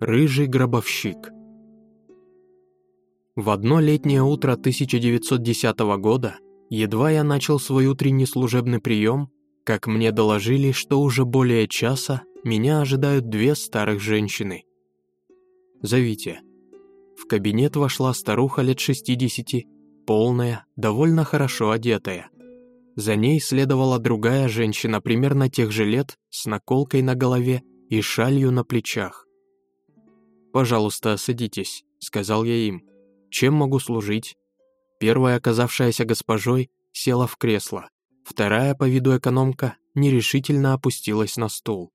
Рыжий гробовщик. В одно летнее утро 1910 года, едва я начал свой утренний служебный прием, как мне доложили, что уже более часа меня ожидают две старых женщины. «Зовите». В кабинет вошла старуха лет 60, полная, довольно хорошо одетая. За ней следовала другая женщина примерно тех же лет, с наколкой на голове и шалью на плечах. «Пожалуйста, садитесь», — сказал я им. «Чем могу служить?» Первая, оказавшаяся госпожой, села в кресло. Вторая, по виду экономка, нерешительно опустилась на стул.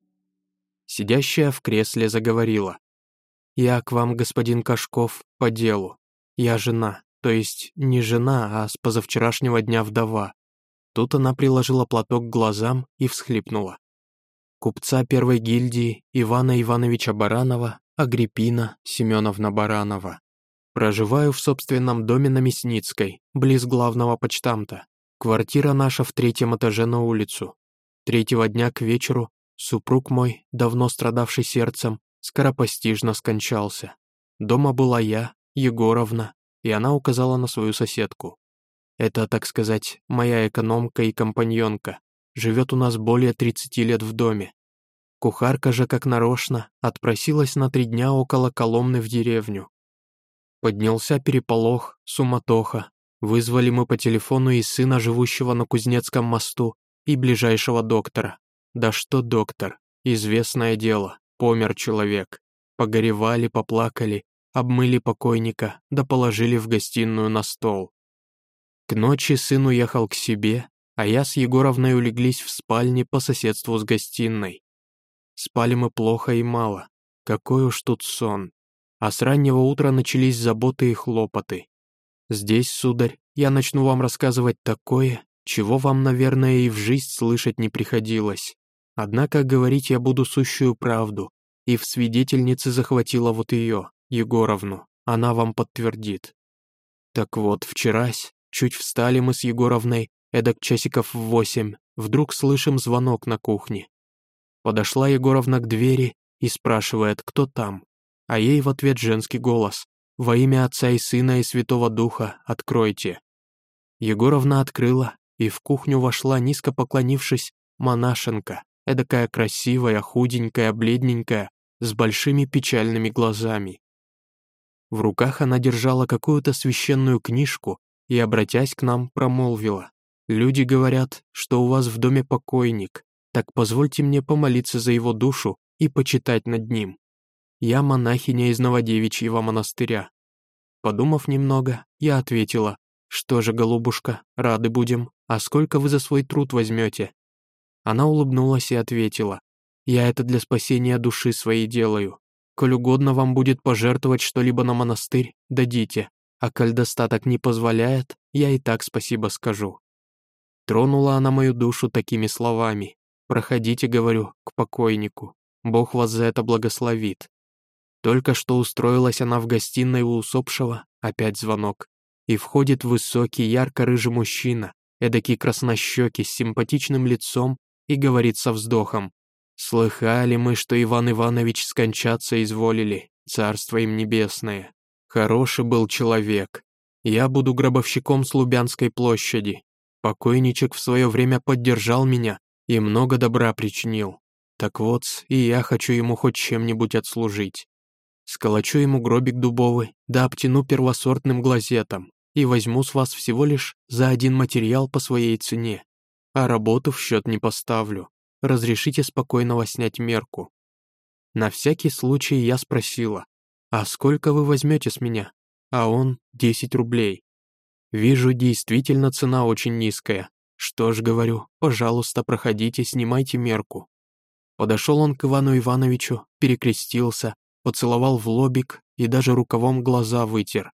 Сидящая в кресле заговорила. «Я к вам, господин Кашков, по делу. Я жена, то есть не жена, а с позавчерашнего дня вдова». Тут она приложила платок к глазам и всхлипнула. Купца первой гильдии Ивана Ивановича Баранова, Агриппина Семеновна Баранова. Проживаю в собственном доме на Мясницкой, близ главного почтамта. Квартира наша в третьем этаже на улицу. Третьего дня к вечеру супруг мой, давно страдавший сердцем, скоропостижно скончался. Дома была я, Егоровна, и она указала на свою соседку. Это, так сказать, моя экономка и компаньонка. Живет у нас более 30 лет в доме. Кухарка же, как нарочно, отпросилась на три дня около Коломны в деревню. Поднялся переполох, суматоха. Вызвали мы по телефону и сына, живущего на Кузнецком мосту, и ближайшего доктора. Да что доктор, известное дело, помер человек. Погоревали, поплакали, обмыли покойника, да положили в гостиную на стол. К ночи сын уехал к себе, а я с Егоровной улеглись в спальне по соседству с гостиной. Спали мы плохо и мало. Какой уж тут сон. А с раннего утра начались заботы и хлопоты. Здесь, сударь, я начну вам рассказывать такое, чего вам, наверное, и в жизнь слышать не приходилось. Однако говорить я буду сущую правду, и в свидетельнице захватила вот ее, Егоровну, она вам подтвердит. Так вот, вчерась, чуть встали мы с Егоровной, эдак часиков в восемь, вдруг слышим звонок на кухне. Подошла Егоровна к двери и спрашивает, кто там, а ей в ответ женский голос «Во имя Отца и Сына и Святого Духа откройте». Егоровна открыла, и в кухню вошла, низко поклонившись, монашенка, эдакая красивая, худенькая, бледненькая, с большими печальными глазами. В руках она держала какую-то священную книжку и, обратясь к нам, промолвила. «Люди говорят, что у вас в доме покойник, так позвольте мне помолиться за его душу и почитать над ним. Я монахиня из Новодевичьего монастыря. Подумав немного, я ответила, что же, голубушка, рады будем, а сколько вы за свой труд возьмете? Она улыбнулась и ответила, я это для спасения души своей делаю. Коль угодно вам будет пожертвовать что-либо на монастырь, дадите, а коль достаток не позволяет, я и так спасибо скажу. Тронула она мою душу такими словами. Проходите, говорю, к покойнику. Бог вас за это благословит. Только что устроилась она в гостиной у усопшего, опять звонок. И входит высокий, ярко-рыжий мужчина, эдакий краснощекий, с симпатичным лицом, и говорит со вздохом. «Слыхали мы, что Иван Иванович скончаться изволили, царство им небесное. Хороший был человек. Я буду гробовщиком с Лубянской площади. Покойничек в свое время поддержал меня, и много добра причинил. Так вот, и я хочу ему хоть чем-нибудь отслужить. Сколочу ему гробик дубовый, да обтяну первосортным глазетом и возьму с вас всего лишь за один материал по своей цене. А работу в счет не поставлю. Разрешите спокойного снять мерку. На всякий случай я спросила, а сколько вы возьмете с меня? А он 10 рублей. Вижу, действительно цена очень низкая, «Что ж, говорю, пожалуйста, проходите, снимайте мерку». Подошел он к Ивану Ивановичу, перекрестился, поцеловал в лобик и даже рукавом глаза вытер.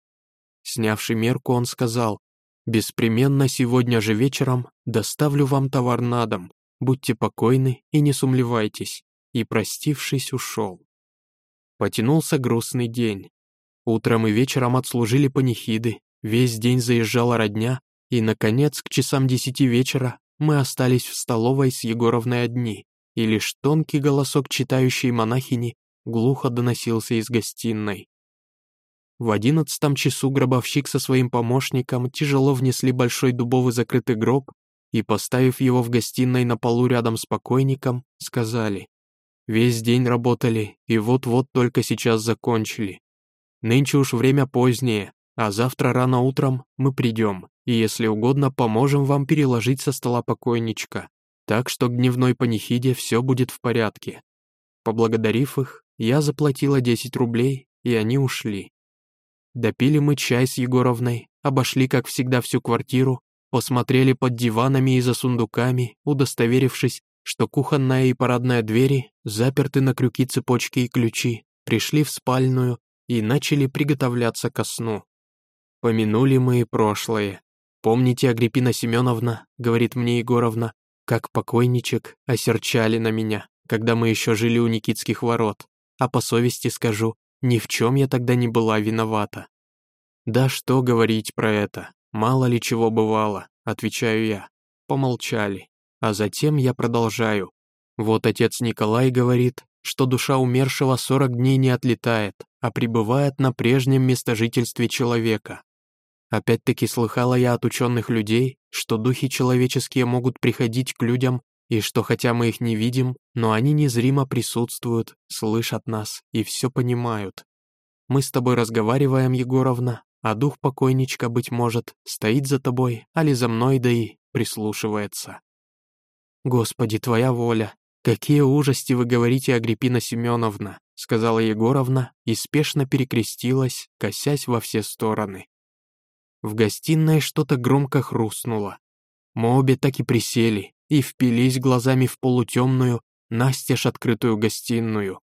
Снявший мерку, он сказал, «Беспременно сегодня же вечером доставлю вам товар на дом, будьте покойны и не сумлевайтесь», и, простившись, ушел. Потянулся грустный день. Утром и вечером отслужили панихиды, весь день заезжала родня, и, наконец, к часам десяти вечера мы остались в столовой с Егоровной одни, и лишь тонкий голосок читающей монахини глухо доносился из гостиной. В одиннадцатом часу гробовщик со своим помощником тяжело внесли большой дубовый закрытый гроб и, поставив его в гостиной на полу рядом с покойником, сказали «Весь день работали и вот-вот только сейчас закончили. Нынче уж время позднее, а завтра рано утром мы придем и, если угодно, поможем вам переложить со стола покойничка, так что к дневной панихиде все будет в порядке». Поблагодарив их, я заплатила 10 рублей, и они ушли. Допили мы чай с Егоровной, обошли, как всегда, всю квартиру, посмотрели под диванами и за сундуками, удостоверившись, что кухонная и парадная двери заперты на крюки цепочки и ключи, пришли в спальную и начали приготовляться ко сну. Помянули мы и прошлое. Помните, Агриппина Семеновна, говорит мне Егоровна, как покойничек осерчали на меня, когда мы еще жили у Никитских ворот. А по совести скажу, ни в чем я тогда не была виновата. Да что говорить про это, мало ли чего бывало, отвечаю я. Помолчали, а затем я продолжаю. Вот отец Николай говорит, что душа умершего 40 дней не отлетает, а пребывает на прежнем местожительстве человека. Опять-таки слыхала я от ученых людей, что духи человеческие могут приходить к людям и что хотя мы их не видим, но они незримо присутствуют, слышат нас и все понимают. Мы с тобой разговариваем, Егоровна, а дух покойничка, быть может, стоит за тобой, али за мной, да и прислушивается. Господи, твоя воля, какие ужасти вы говорите, Агриппина Семеновна, сказала Егоровна и спешно перекрестилась, косясь во все стороны. В гостиной что-то громко хрустнуло. Мы обе так и присели, и впились глазами в полутемную, настежь открытую гостиную.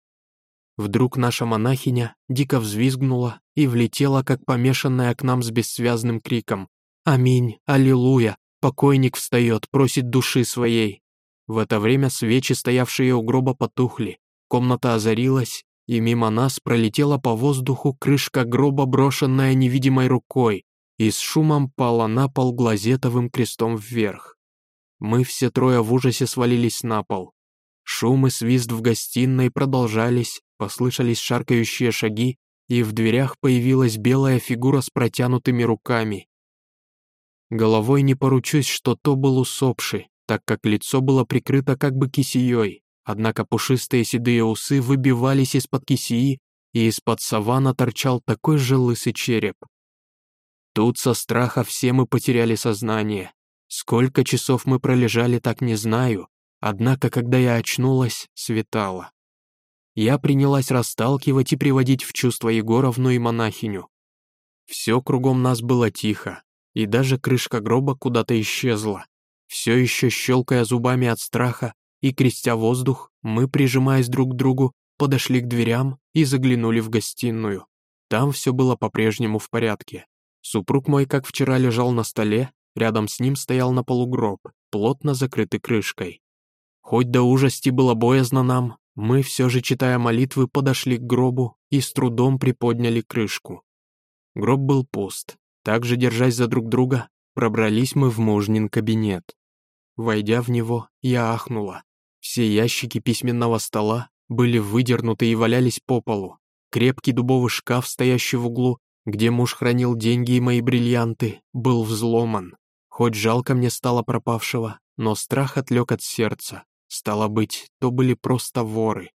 Вдруг наша монахиня дико взвизгнула и влетела, как помешанная к нам с бессвязным криком «Аминь! Аллилуйя! Покойник встает, просит души своей!» В это время свечи, стоявшие у гроба, потухли, комната озарилась, и мимо нас пролетела по воздуху крышка гроба, брошенная невидимой рукой, и с шумом пала на пол глазетовым крестом вверх. Мы все трое в ужасе свалились на пол. Шум и свист в гостиной продолжались, послышались шаркающие шаги, и в дверях появилась белая фигура с протянутыми руками. Головой не поручусь, что то был усопший, так как лицо было прикрыто как бы кисеей, однако пушистые седые усы выбивались из-под кисеи, и из-под савана торчал такой же лысый череп. Тут со страха все мы потеряли сознание, Сколько часов мы пролежали, так не знаю, однако, когда я очнулась, светало. Я принялась расталкивать и приводить в чувство Егоровну и монахиню. Все кругом нас было тихо, и даже крышка гроба куда-то исчезла. Все еще щелкая зубами от страха и крестя воздух, мы, прижимаясь друг к другу, подошли к дверям и заглянули в гостиную. Там все было по-прежнему в порядке. Супруг мой, как вчера, лежал на столе, Рядом с ним стоял на полу гроб, плотно закрытый крышкой. Хоть до ужасти было боязно нам, мы все же, читая молитвы, подошли к гробу и с трудом приподняли крышку. Гроб был пуст. Также, держась за друг друга, пробрались мы в мужнин кабинет. Войдя в него, я ахнула. Все ящики письменного стола были выдернуты и валялись по полу. Крепкий дубовый шкаф, стоящий в углу, где муж хранил деньги и мои бриллианты, был взломан. Хоть жалко мне стало пропавшего, но страх отвлек от сердца. Стало быть, то были просто воры.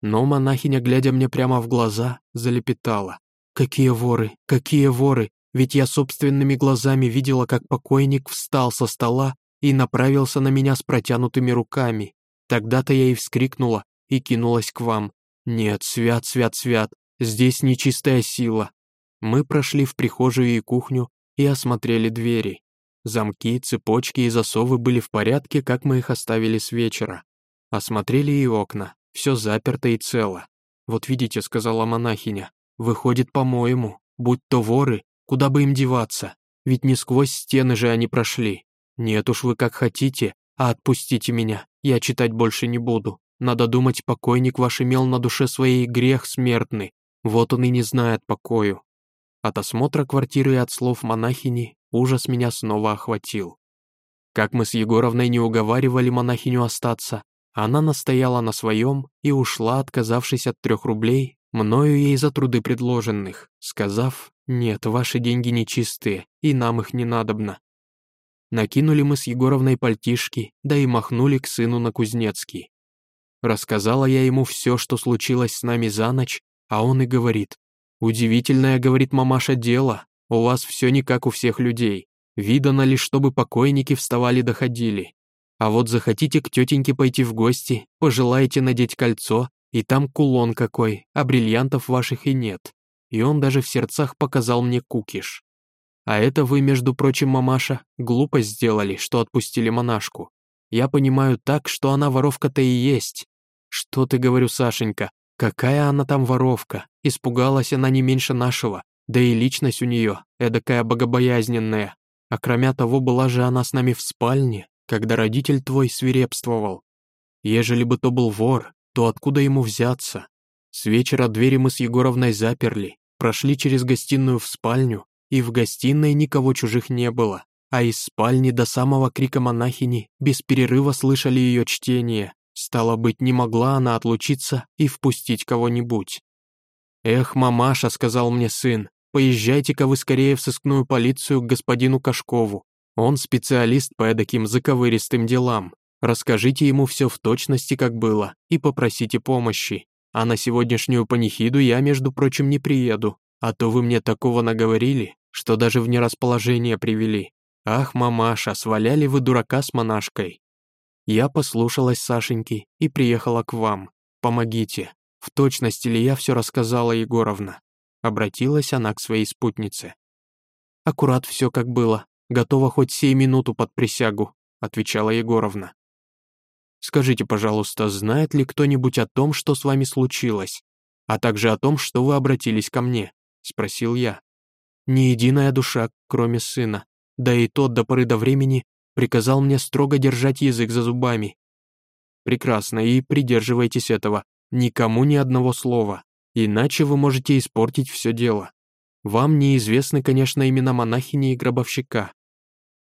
Но монахиня, глядя мне прямо в глаза, залепетала. «Какие воры? Какие воры? Ведь я собственными глазами видела, как покойник встал со стола и направился на меня с протянутыми руками. Тогда-то я и вскрикнула и кинулась к вам. Нет, свят, свят, свят, здесь нечистая сила». Мы прошли в прихожую и кухню и осмотрели двери. Замки, цепочки и засовы были в порядке, как мы их оставили с вечера. Осмотрели и окна, все заперто и цело. «Вот видите», — сказала монахиня, — «выходит, по-моему, будь то воры, куда бы им деваться, ведь не сквозь стены же они прошли. Нет уж вы как хотите, а отпустите меня, я читать больше не буду. Надо думать, покойник ваш имел на душе своей грех смертный, вот он и не знает покою». От осмотра квартиры и от слов монахини ужас меня снова охватил. Как мы с Егоровной не уговаривали монахиню остаться, Она настояла на своем и ушла, отказавшись от трех рублей, мною ей за труды предложенных, сказав, «Нет, ваши деньги нечистые, и нам их не надобно». Накинули мы с Егоровной пальтишки, да и махнули к сыну на Кузнецкий. Рассказала я ему все, что случилось с нами за ночь, а он и говорит, «Удивительное, — говорит мамаша, — дело, у вас все не как у всех людей. Видано ли, чтобы покойники вставали доходили. А вот захотите к тетеньке пойти в гости, пожелаете надеть кольцо, и там кулон какой, а бриллиантов ваших и нет. И он даже в сердцах показал мне кукиш. А это вы, между прочим, мамаша, глупость сделали, что отпустили монашку. Я понимаю так, что она воровка-то и есть. Что ты, говорю, Сашенька, какая она там воровка? Испугалась она не меньше нашего, да и личность у нее эдакая богобоязненная. А кроме того, была же она с нами в спальне, когда родитель твой свирепствовал. Ежели бы то был вор, то откуда ему взяться? С вечера двери мы с Егоровной заперли, прошли через гостиную в спальню, и в гостиной никого чужих не было, а из спальни до самого крика монахини без перерыва слышали ее чтение. Стало быть, не могла она отлучиться и впустить кого-нибудь. «Эх, мамаша», — сказал мне сын, — «поезжайте-ка вы скорее в сыскную полицию к господину Кашкову. Он специалист по эдаким заковыристым делам. Расскажите ему все в точности, как было, и попросите помощи. А на сегодняшнюю панихиду я, между прочим, не приеду, а то вы мне такого наговорили, что даже в нерасположение привели. Ах, мамаша, сваляли вы дурака с монашкой. Я послушалась Сашеньки и приехала к вам. Помогите. В точности ли я все рассказала Егоровна? Обратилась она к своей спутнице. Аккурат все как было. Готова хоть сей минуту под присягу, отвечала Егоровна. Скажите, пожалуйста, знает ли кто-нибудь о том, что с вами случилось, а также о том, что вы обратились ко мне?» — спросил я. «Ни единая душа, кроме сына, да и тот до поры до времени приказал мне строго держать язык за зубами». «Прекрасно, и придерживайтесь этого, никому ни одного слова, иначе вы можете испортить все дело. Вам неизвестны, конечно, имена монахини и гробовщика».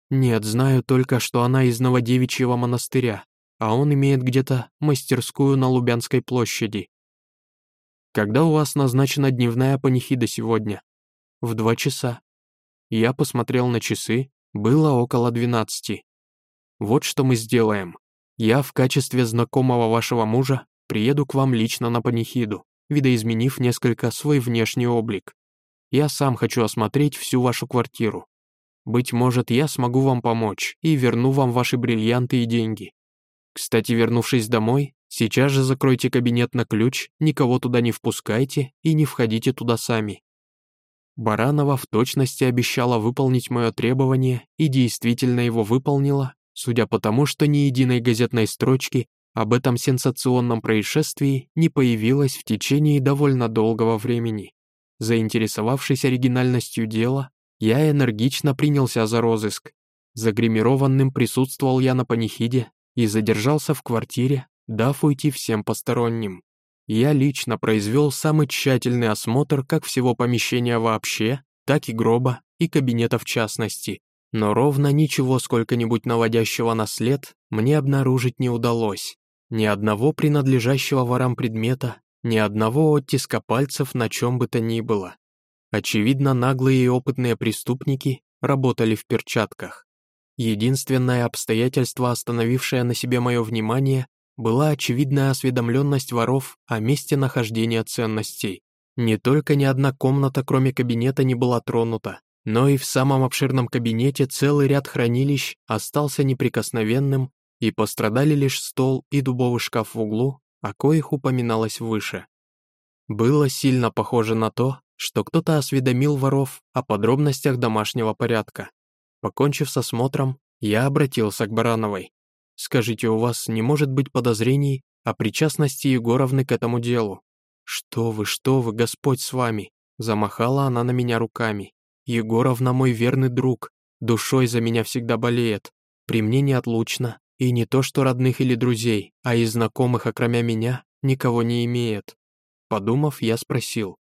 «Нет, знаю только, что она из Новодевичьего монастыря», а он имеет где-то мастерскую на Лубянской площади. Когда у вас назначена дневная панихида сегодня? В два часа. Я посмотрел на часы, было около двенадцати. Вот что мы сделаем. Я в качестве знакомого вашего мужа приеду к вам лично на панихиду, видоизменив несколько свой внешний облик. Я сам хочу осмотреть всю вашу квартиру. Быть может, я смогу вам помочь и верну вам ваши бриллианты и деньги. Кстати, вернувшись домой, сейчас же закройте кабинет на ключ, никого туда не впускайте и не входите туда сами. Баранова в точности обещала выполнить мое требование и действительно его выполнила, судя по тому, что ни единой газетной строчки об этом сенсационном происшествии не появилось в течение довольно долгого времени. Заинтересовавшись оригинальностью дела, я энергично принялся за розыск. Загримированным присутствовал я на панихиде, и задержался в квартире, дав уйти всем посторонним. Я лично произвел самый тщательный осмотр как всего помещения вообще, так и гроба, и кабинета в частности, но ровно ничего сколько-нибудь наводящего на след мне обнаружить не удалось. Ни одного принадлежащего ворам предмета, ни одного оттиска пальцев на чем бы то ни было. Очевидно, наглые и опытные преступники работали в перчатках. Единственное обстоятельство, остановившее на себе мое внимание, была очевидная осведомленность воров о месте нахождения ценностей. Не только ни одна комната, кроме кабинета, не была тронута, но и в самом обширном кабинете целый ряд хранилищ остался неприкосновенным, и пострадали лишь стол и дубовый шкаф в углу, о коих упоминалось выше. Было сильно похоже на то, что кто-то осведомил воров о подробностях домашнего порядка. Покончив с осмотром, я обратился к Барановой. «Скажите, у вас не может быть подозрений о причастности Егоровны к этому делу?» «Что вы, что вы, Господь с вами!» Замахала она на меня руками. «Егоровна мой верный друг, душой за меня всегда болеет. При мне неотлучно, и не то что родных или друзей, а и знакомых, окромя меня, никого не имеет». Подумав, я спросил.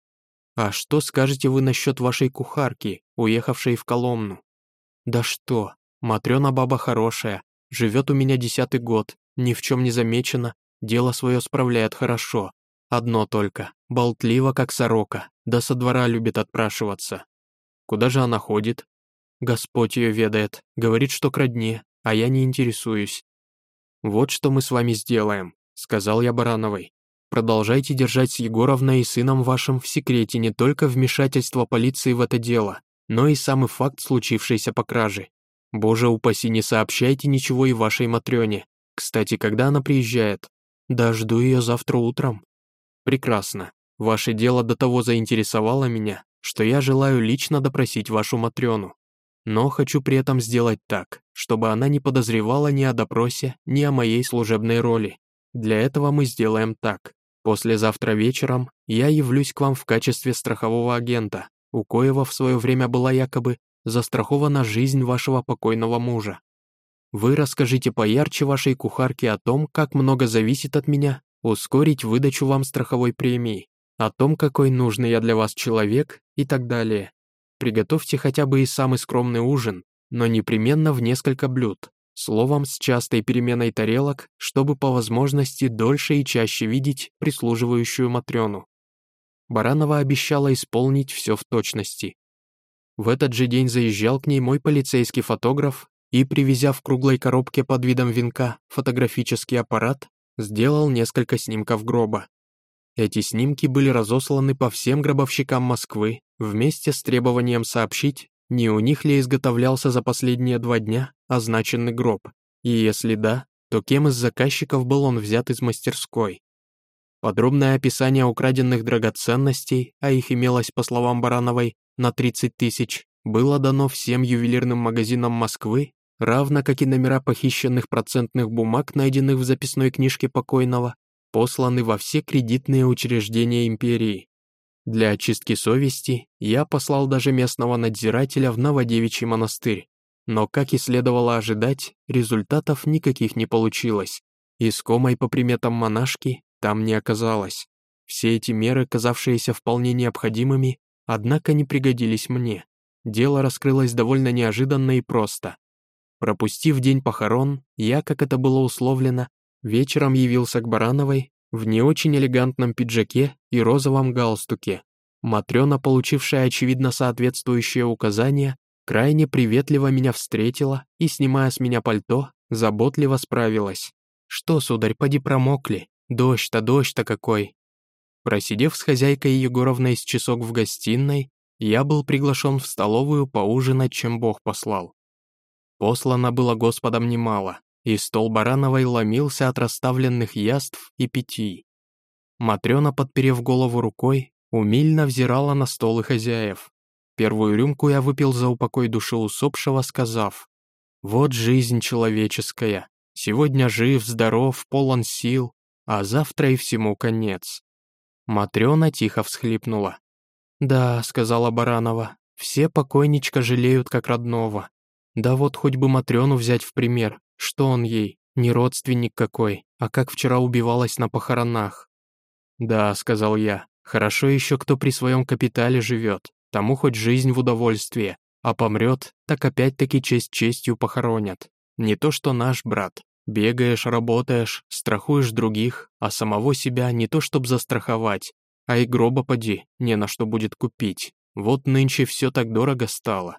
«А что скажете вы насчет вашей кухарки, уехавшей в Коломну?» «Да что, Матрёна баба хорошая, живет у меня десятый год, ни в чем не замечена, дело свое справляет хорошо. Одно только, болтлива, как сорока, да со двора любит отпрашиваться. Куда же она ходит? Господь ее ведает, говорит, что к родне, а я не интересуюсь. Вот что мы с вами сделаем, сказал я Барановой. Продолжайте держать с Егоровной и сыном вашим в секрете не только вмешательство полиции в это дело, но и самый факт случившейся по краже. Боже упаси, не сообщайте ничего и вашей Матрёне. Кстати, когда она приезжает? Да жду ее завтра утром. Прекрасно. Ваше дело до того заинтересовало меня, что я желаю лично допросить вашу Матрёну. Но хочу при этом сделать так, чтобы она не подозревала ни о допросе, ни о моей служебной роли. Для этого мы сделаем так. Послезавтра вечером я явлюсь к вам в качестве страхового агента, у коего в свое время была якобы застрахована жизнь вашего покойного мужа. Вы расскажите поярче вашей кухарке о том, как много зависит от меня, ускорить выдачу вам страховой премии, о том, какой нужный я для вас человек и так далее. Приготовьте хотя бы и самый скромный ужин, но непременно в несколько блюд, словом, с частой переменой тарелок, чтобы по возможности дольше и чаще видеть прислуживающую Матрёну. Баранова обещала исполнить все в точности. В этот же день заезжал к ней мой полицейский фотограф и, привезя в круглой коробке под видом венка фотографический аппарат, сделал несколько снимков гроба. Эти снимки были разосланы по всем гробовщикам Москвы вместе с требованием сообщить, не у них ли изготовлялся за последние два дня означенный гроб, и если да, то кем из заказчиков был он взят из мастерской. Подробное описание украденных драгоценностей, а их имелось, по словам Барановой, на 30 тысяч, было дано всем ювелирным магазинам Москвы, равно как и номера похищенных процентных бумаг, найденных в записной книжке покойного, посланы во все кредитные учреждения империи. Для очистки совести я послал даже местного надзирателя в Новодевичий монастырь. Но, как и следовало ожидать, результатов никаких не получилось. Искомой по приметам монашки там не оказалось. Все эти меры, казавшиеся вполне необходимыми, однако не пригодились мне. Дело раскрылось довольно неожиданно и просто. Пропустив день похорон, я, как это было условлено, вечером явился к Барановой в не очень элегантном пиджаке и розовом галстуке. Матрёна, получившая очевидно соответствующее указание, крайне приветливо меня встретила и, снимая с меня пальто, заботливо справилась. «Что, сударь, поди промокли? Дождь-то, дождь-то какой!» Просидев с хозяйкой Егоровной с часок в гостиной, я был приглашен в столовую поужинать, чем Бог послал. Послано было Господом немало, и стол Барановой ломился от расставленных яств и питий. Матрёна, подперев голову рукой, умильно взирала на стол и хозяев. Первую рюмку я выпил за упокой души усопшего, сказав, «Вот жизнь человеческая, сегодня жив, здоров, полон сил, а завтра и всему конец». Матрёна тихо всхлипнула. «Да», — сказала Баранова, — «все покойничка жалеют как родного. Да вот хоть бы Матрёну взять в пример, что он ей? Не родственник какой, а как вчера убивалась на похоронах. «Да», — сказал я, — «хорошо еще кто при своем капитале живет, тому хоть жизнь в удовольствие, а помрет, так опять-таки честь честью похоронят. Не то что наш брат. Бегаешь, работаешь, страхуешь других, а самого себя не то чтоб застраховать, а и гроба поди, не на что будет купить. Вот нынче все так дорого стало».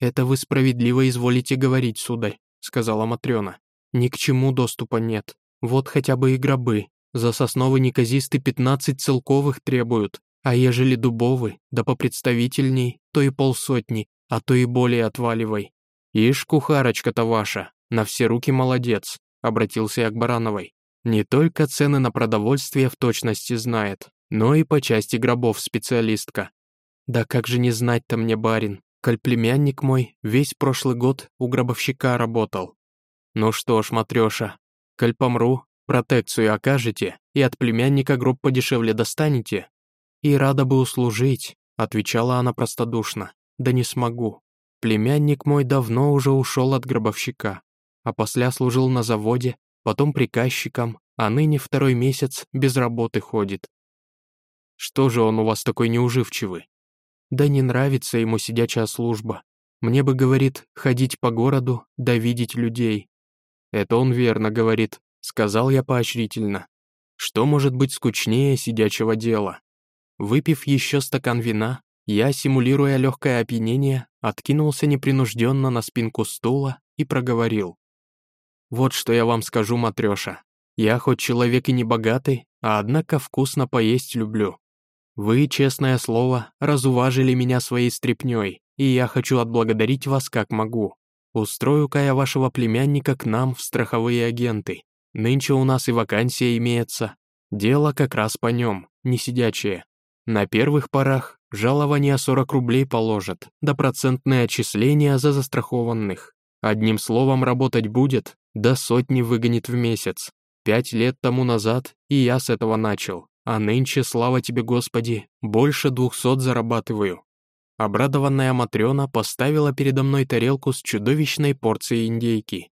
«Это вы справедливо изволите говорить, сударь», — сказала Матрёна. «Ни к чему доступа нет. Вот хотя бы и гробы. За сосновый неказисты пятнадцать целковых требуют, а ежели дубовый, да попредставительней, то и полсотни, а то и более отваливай. Ишь, кухарочка-то ваша, на все руки молодец», — обратился я к Барановой. «Не только цены на продовольствие в точности знает, но и по части гробов специалистка». «Да как же не знать-то мне, барин?» коль племянник мой весь прошлый год у гробовщика работал. Ну что ж, матрёша, коль помру, протекцию окажете и от племянника гроб подешевле достанете? И рада бы услужить, отвечала она простодушно, да не смогу. Племянник мой давно уже ушел от гробовщика, а после служил на заводе, потом приказчиком, а ныне второй месяц без работы ходит. Что же он у вас такой неуживчивый? Да не нравится ему сидячая служба. Мне бы, говорит, ходить по городу, да видеть людей. Это он верно говорит, сказал я поощрительно. Что может быть скучнее сидячего дела? Выпив еще стакан вина, я, симулируя легкое опьянение, откинулся непринужденно на спинку стула и проговорил. «Вот что я вам скажу, матреша. Я хоть человек и не богатый, а однако вкусно поесть люблю. Вы, честное слово, разуважили меня своей стряпнёй, и я хочу отблагодарить вас как могу. Устрою-ка я вашего племянника к нам в страховые агенты. Нынче у нас и вакансия имеется. Дело как раз по нем, не сидячее. На первых порах жалование 40 рублей положат, да процентное отчисление за застрахованных. Одним словом, работать будет, до сотни выгонит в месяц. Пять лет тому назад и я с этого начал, а нынче, слава тебе, Господи, больше двухсот зарабатываю». Обрадованная Матрёна поставила передо мной тарелку с чудовищной порцией индейки.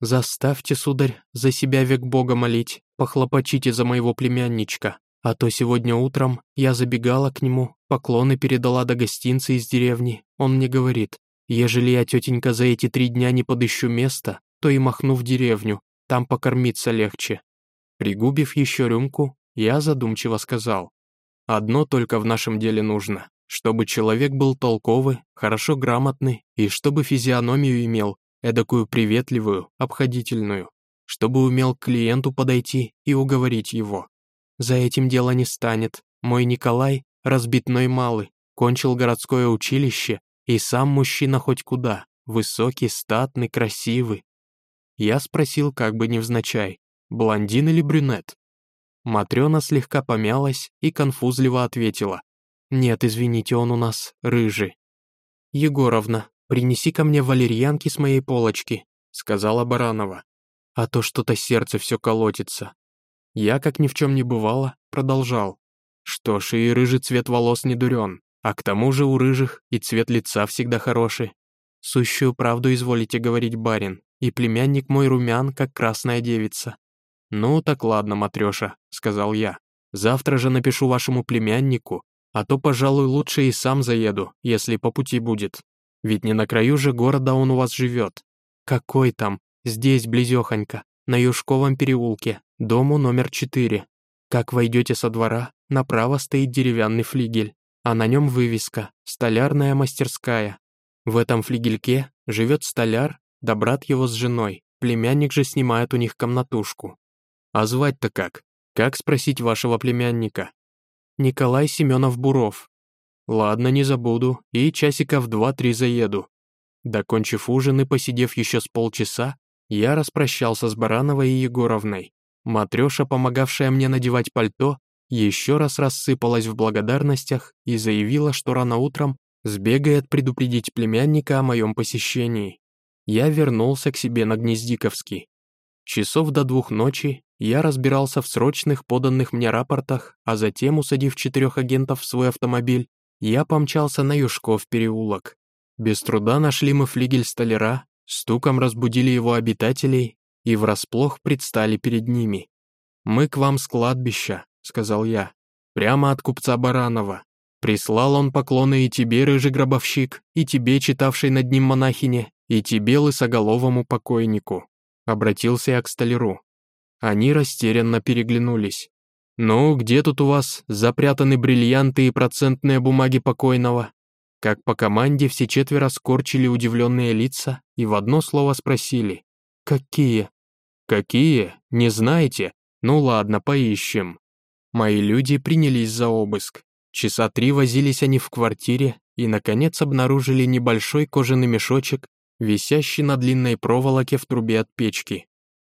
«Заставьте, сударь, за себя век Бога молить, похлопочите за моего племянничка, а то сегодня утром я забегала к нему, поклоны передала до гостинца из деревни, он мне говорит, ежели я, тетенька, за эти три дня не подыщу место, то и махну в деревню, там покормиться легче». Пригубив еще рюмку, я задумчиво сказал. «Одно только в нашем деле нужно, чтобы человек был толковый, хорошо грамотный и чтобы физиономию имел, эдакую приветливую, обходительную, чтобы умел к клиенту подойти и уговорить его. За этим дело не станет. Мой Николай, разбитной малый, кончил городское училище и сам мужчина хоть куда, высокий, статный, красивый, я спросил как бы невзначай, блондин или брюнет? Матрёна слегка помялась и конфузливо ответила. «Нет, извините, он у нас рыжий». «Егоровна, принеси ко мне валерьянки с моей полочки», сказала Баранова. «А то что-то сердце все колотится». Я, как ни в чем не бывало, продолжал. Что ж, и рыжий цвет волос не дурен, а к тому же у рыжих и цвет лица всегда хороший. Сущую правду изволите говорить, барин, и племянник мой румян, как красная девица. «Ну так ладно, Матрёша», — сказал я. «Завтра же напишу вашему племяннику, а то, пожалуй, лучше и сам заеду, если по пути будет. Ведь не на краю же города он у вас живет. Какой там? Здесь, близёхонько, на Юшковом переулке, дому номер четыре. Как войдете со двора, направо стоит деревянный флигель, а на нем вывеска «Столярная мастерская». В этом флигельке живет столяр да брат его с женой, племянник же снимает у них комнатушку. А звать-то как? Как спросить вашего племянника? Николай Семенов Буров. Ладно, не забуду, и часиков два-три заеду. Докончив ужин и посидев еще с полчаса, я распрощался с Барановой и Егоровной. Матрёша, помогавшая мне надевать пальто, еще раз рассыпалась в благодарностях и заявила, что рано утром сбегает предупредить племянника о моем посещении я вернулся к себе на Гнездиковский. Часов до двух ночи я разбирался в срочных поданных мне рапортах, а затем, усадив четырех агентов в свой автомобиль, я помчался на Юшков переулок. Без труда нашли мы флигель столяра, стуком разбудили его обитателей и врасплох предстали перед ними. «Мы к вам с кладбища», — сказал я, — «прямо от купца Баранова. Прислал он поклоны и тебе, рыжий гробовщик, и тебе, читавшей над ним монахине, и тебе, лысоголовому покойнику», — обратился я к столяру. Они растерянно переглянулись. «Ну, где тут у вас запрятаны бриллианты и процентные бумаги покойного?» Как по команде все четверо скорчили удивленные лица и в одно слово спросили. «Какие?» «Какие? Не знаете? Ну ладно, поищем». Мои люди принялись за обыск. Часа три возились они в квартире и, наконец, обнаружили небольшой кожаный мешочек висящий на длинной проволоке в трубе от печки.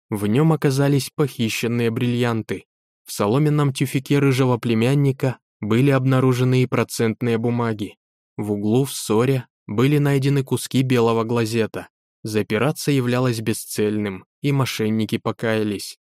В нем оказались похищенные бриллианты. В соломенном тюфике рыжего племянника были обнаружены и процентные бумаги. В углу в ссоре были найдены куски белого глазета. Запираться являлось бесцельным, и мошенники покаялись.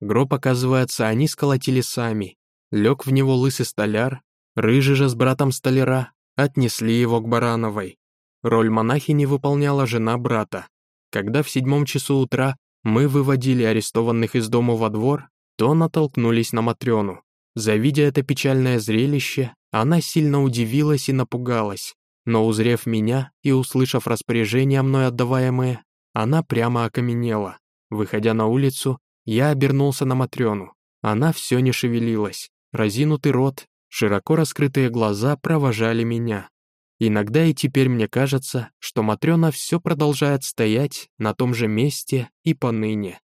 Гроб, оказывается, они сколотили сами. Лег в него лысый столяр, рыжий же с братом столяра отнесли его к Барановой. Роль монахини выполняла жена брата. Когда в седьмом часу утра мы выводили арестованных из дома во двор, то натолкнулись на Матрёну. Завидя это печальное зрелище, она сильно удивилась и напугалась, но узрев меня и услышав распоряжения мной отдаваемые, она прямо окаменела. Выходя на улицу, я обернулся на Матрёну. Она все не шевелилась. Разинутый рот, широко раскрытые глаза провожали меня. Иногда и теперь мне кажется, что Матрёна все продолжает стоять на том же месте и поныне.